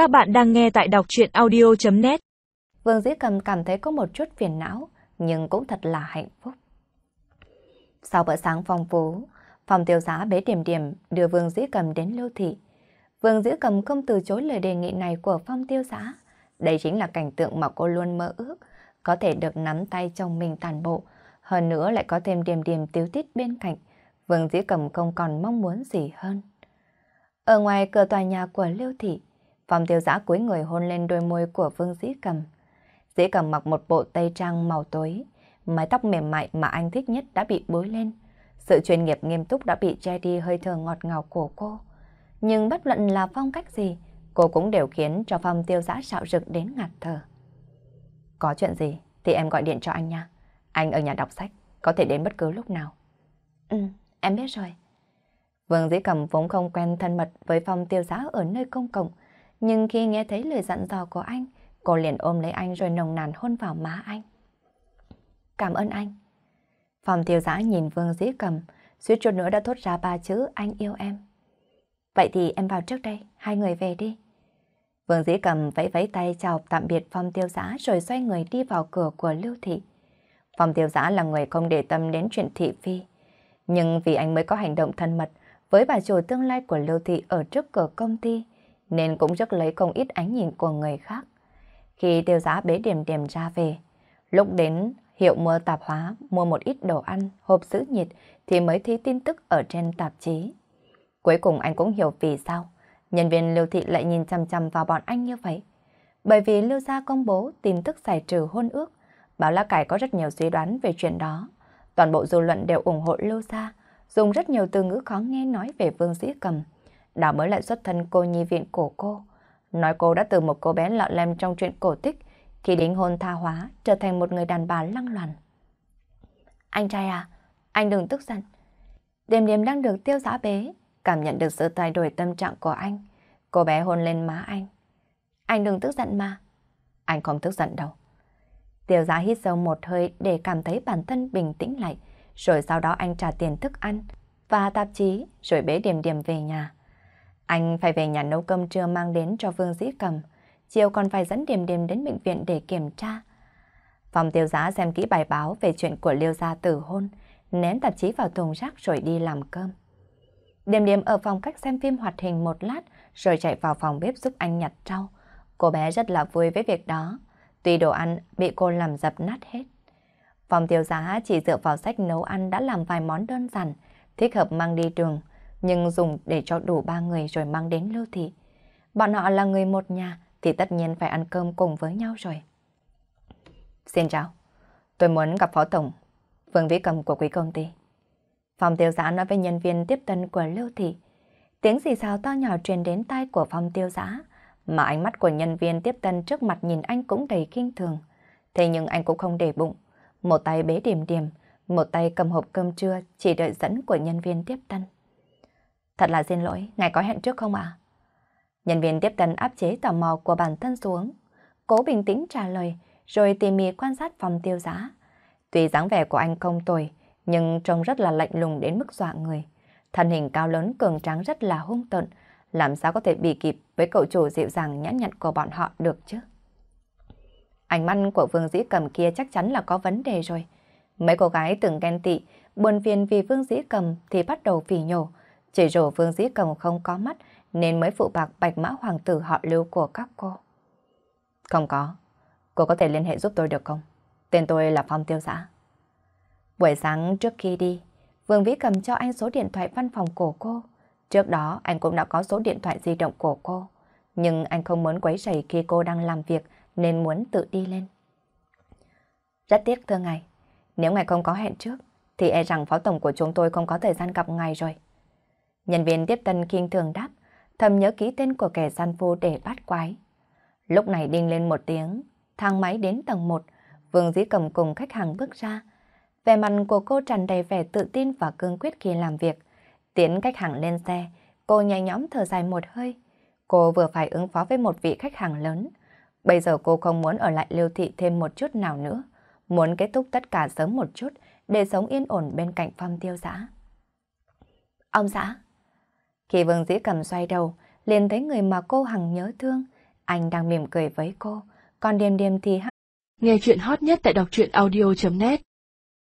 Các bạn đang nghe tại đọc chuyện audio.net Vương Dĩ Cầm cảm thấy có một chút phiền não, nhưng cũng thật là hạnh phúc. Sau bữa sáng phong phú, phòng tiêu giá bế điểm điểm đưa Vương Dĩ Cầm đến lưu thị. Vương Dĩ Cầm không từ chối lời đề nghị này của phong tiêu giá. Đây chính là cảnh tượng mà cô luôn mơ ước, có thể được nắm tay trong mình toàn bộ, hơn nữa lại có thêm điểm điểm tiếu tít bên cạnh. Vương Dĩ Cầm không còn mong muốn gì hơn. Ở ngoài cửa tòa nhà của Lưu Thị, Phòng tiêu giã cúi người hôn lên đôi môi của Vương Dĩ Cầm. Dĩ Cầm mặc một bộ tây trang màu tối, mái tóc mềm mại mà anh thích nhất đã bị bối lên. Sự chuyên nghiệp nghiêm túc đã bị che đi hơi thở ngọt ngào của cô. Nhưng bất luận là phong cách gì, cô cũng đều khiến cho Phong tiêu giã xạo rực đến ngạt thở. Có chuyện gì thì em gọi điện cho anh nha. Anh ở nhà đọc sách, có thể đến bất cứ lúc nào. Ừ, em biết rồi. Vương Dĩ Cầm vốn không quen thân mật với Phong tiêu giá ở nơi công cộng, nhưng khi nghe thấy lời dặn dò của anh, cô liền ôm lấy anh rồi nồng nàn hôn vào má anh. Cảm ơn anh. Phòng tiêu giã nhìn Vương Dĩ Cầm, suýt chút nữa đã thốt ra ba chữ anh yêu em. Vậy thì em vào trước đây, hai người về đi. Vương Dĩ Cầm vẫy vẫy tay chào tạm biệt Phong Tiêu Giã rồi xoay người đi vào cửa của Lưu Thị. Phong Tiêu Giã là người không để tâm đến chuyện thị phi. Nhưng vì anh mới có hành động thân mật với bà chủ tương lai của Lưu Thị ở trước cửa công ty, nên cũng rất lấy không ít ánh nhìn của người khác. Khi tiêu giá bế điểm điểm ra về, lúc đến hiệu mua tạp hóa mua một ít đồ ăn, hộp giữ nhiệt thì mới thấy tin tức ở trên tạp chí. Cuối cùng anh cũng hiểu vì sao nhân viên lưu thị lại nhìn chăm chăm vào bọn anh như vậy. Bởi vì lưu gia công bố tin tức giải trừ hôn ước, báo lá cải có rất nhiều suy đoán về chuyện đó. Toàn bộ dư luận đều ủng hộ lưu gia, dùng rất nhiều từ ngữ khó nghe nói về Vương Dĩ Cầm đó mới lại xuất thân cô nhi viện của cô. Nói cô đã từ một cô bé lọ lem trong chuyện cổ tích, khi đính hôn tha hóa, trở thành một người đàn bà lăng loàn. Anh trai à, anh đừng tức giận. Đêm đêm đang được tiêu giã bế, cảm nhận được sự thay đổi tâm trạng của anh. Cô bé hôn lên má anh. Anh đừng tức giận mà. Anh không tức giận đâu. Tiêu giá hít sâu một hơi để cảm thấy bản thân bình tĩnh lại, rồi sau đó anh trả tiền thức ăn và tạp chí, rồi bế điểm điểm về nhà. Anh phải về nhà nấu cơm trưa mang đến cho Vương Dĩ Cầm, chiều còn phải dẫn Điềm Điềm đến bệnh viện để kiểm tra. Phòng tiêu giá xem kỹ bài báo về chuyện của Liêu gia tử hôn, ném tạp chí vào thùng rác rồi đi làm cơm. Điềm Điềm ở phòng cách xem phim hoạt hình một lát rồi chạy vào phòng bếp giúp anh nhặt rau. Cô bé rất là vui với việc đó, tuy đồ ăn bị cô làm dập nát hết. Phòng tiêu giá chỉ dựa vào sách nấu ăn đã làm vài món đơn giản, thích hợp mang đi trường, nhưng dùng để cho đủ ba người rồi mang đến lưu thị. Bọn họ là người một nhà thì tất nhiên phải ăn cơm cùng với nhau rồi. Xin chào, tôi muốn gặp Phó Tổng, Vương Vĩ Cầm của quý công ty. Phòng tiêu giã nói với nhân viên tiếp tân của lưu thị. Tiếng xì xào to nhỏ truyền đến tai của phòng tiêu giã, mà ánh mắt của nhân viên tiếp tân trước mặt nhìn anh cũng đầy kinh thường. Thế nhưng anh cũng không để bụng, một tay bế điểm điểm, một tay cầm hộp cơm trưa chỉ đợi dẫn của nhân viên tiếp tân. Thật là xin lỗi, ngài có hẹn trước không ạ? Nhân viên tiếp tân áp chế tò mò của bản thân xuống. Cố bình tĩnh trả lời, rồi tỉ mỉ quan sát phòng tiêu giá. Tuy dáng vẻ của anh không tồi, nhưng trông rất là lạnh lùng đến mức dọa người. Thân hình cao lớn cường tráng rất là hung tợn, làm sao có thể bị kịp với cậu chủ dịu dàng nhã nhặn của bọn họ được chứ? Ánh mắt của Vương Dĩ Cầm kia chắc chắn là có vấn đề rồi. Mấy cô gái từng ghen tị, buồn phiền vì Vương Dĩ Cầm thì bắt đầu phỉ nhổ, chỉ rổ Vương Dĩ Cầm không có mắt nên mới phụ bạc bạch mã hoàng tử họ lưu của các cô. Không có. Cô có thể liên hệ giúp tôi được không? Tên tôi là Phong Tiêu Giã. Buổi sáng trước khi đi, Vương Vĩ cầm cho anh số điện thoại văn phòng của cô. Trước đó anh cũng đã có số điện thoại di động của cô. Nhưng anh không muốn quấy rầy khi cô đang làm việc nên muốn tự đi lên. Rất tiếc thưa ngài, nếu ngài không có hẹn trước thì e rằng phó tổng của chúng tôi không có thời gian gặp ngài rồi. Nhân viên tiếp tân kinh thường đáp, thầm nhớ ký tên của kẻ gian vô để bắt quái. Lúc này đinh lên một tiếng, thang máy đến tầng 1, Vương Dĩ Cầm cùng khách hàng bước ra. Vẻ mặt của cô tràn đầy vẻ tự tin và cương quyết khi làm việc. Tiến khách hàng lên xe, cô nhẹ nhõm thở dài một hơi. Cô vừa phải ứng phó với một vị khách hàng lớn. Bây giờ cô không muốn ở lại lưu thị thêm một chút nào nữa. Muốn kết thúc tất cả sớm một chút để sống yên ổn bên cạnh phong tiêu giã. Ông xã, khi Vương Dĩ Cầm xoay đầu, liền thấy người mà cô hằng nhớ thương, Anh đang mỉm cười với cô, còn Điềm Điềm thì... Nghe chuyện hot nhất tại đọc truyện audio.net